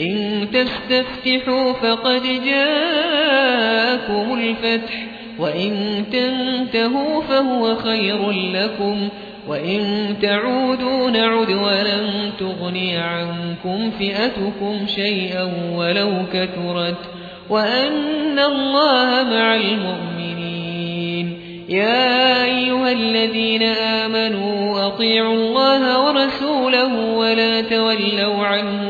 إن تستفتحوا فقد جاءكم الفتح وإن تنتهوا فهو خير لكم وإن تعودوا نعد ولن تغني عنكم فئتكم شيئا ولو كثرت وأن الله مع المؤمنين. يا أيها الذين آمنوا أطيعوا الله ورسوله ولا تولوا عنه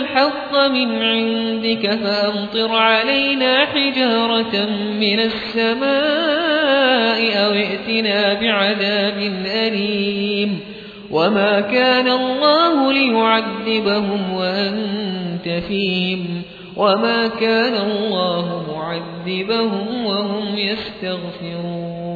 الحق من عندك فأمطر علينا حجارة من السماء أو ائتنا بعذاب أليم وما كان الله ليعذبهم وأنت فيهم وما كان الله معذبهم وهم يستغفرون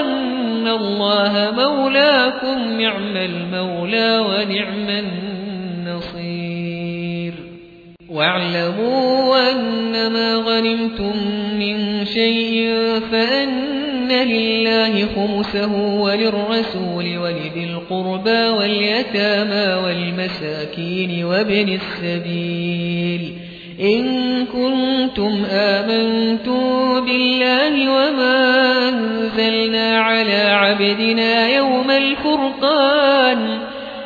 أن الله مولاكم نعم المولى ونعم النصير واعلموا أن ما غنمتم من شيء فأن لله خمسه وللرسول ولذي القربى واليتامى والمساكين وابن السبيل إن كنتم آمنتم بالله وما أنزلنا على عبدنا يوم الفرقان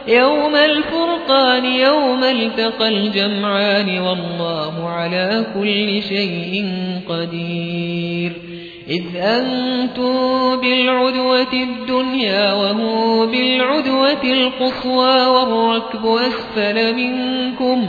يوم الفرقان يوم التقى الجمعان والله على كل شيء قدير. إذ أنتم بالعدوة الدنيا وهو بالعدوة القصوى والركب أسفل منكم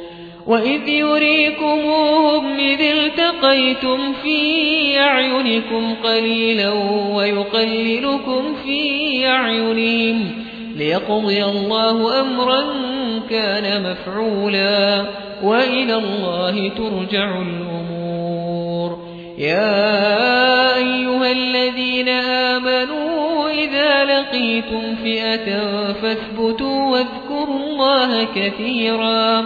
وإذ يريكموهم إذ التقيتم في أعينكم قليلا ويقللكم في أعينهم ليقضي الله أمرا كان مفعولا وإلى الله ترجع الأمور. يا أيها الذين آمنوا إذا لقيتم فئة فاثبتوا واذكروا الله كثيرا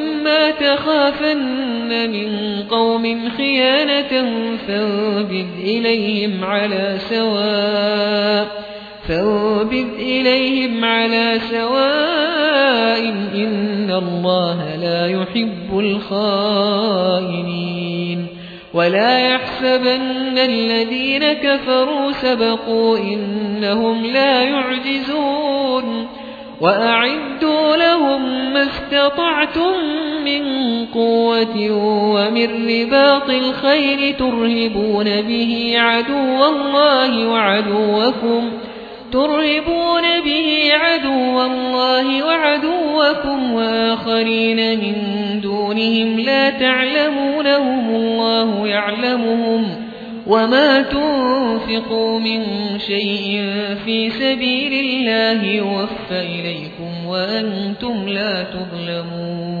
تخافن من قوم خيانة فانبذ إليهم على سواء فانبذ إليهم على سواء إن الله لا يحب الخائنين ولا يحسبن الذين كفروا سبقوا إنهم لا يعجزون وأعدوا لهم ما استطعتم من قوة ومن رباط الخير ترهبون به عدو الله وعدوكم. ترهبون به عدو الله وعدوكم وآخرين من دونهم لا تعلمونهم الله يعلمهم وما تنفقوا من شيء في سبيل الله يوفى إليكم وأنتم لا تظلمون.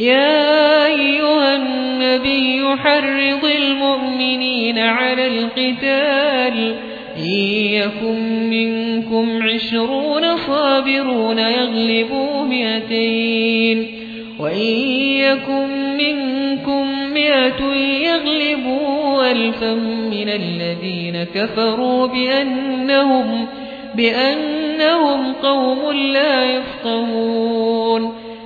يا أيها النبي حرض المؤمنين على القتال. إن منكم عشرون صابرون يغلبوا مئتين. وإن منكم مئة يغلبوا ألفا من الذين كفروا بأنهم, بأنهم قوم لا يفقهون.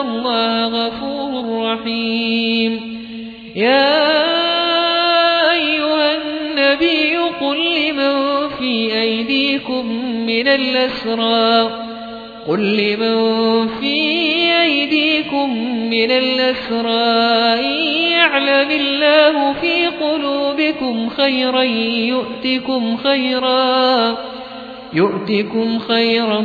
الله غفور رحيم يا أيها النبي قل لمن في أيديكم من الأسرى قل لمن في أيديكم من الأسرى يعلم الله في قلوبكم خيرا يؤتكم خيرا يؤتكم خيرا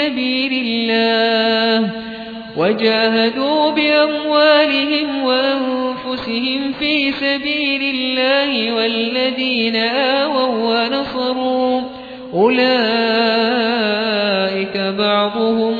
سبيل الله وجاهدوا بأموالهم وأنفسهم في سبيل الله والذين آووا ونصروا أولئك بعضهم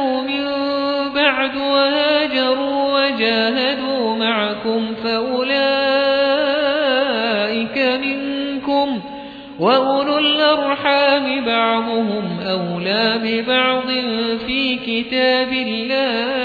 بعضهم أولى ببعض في كتاب الله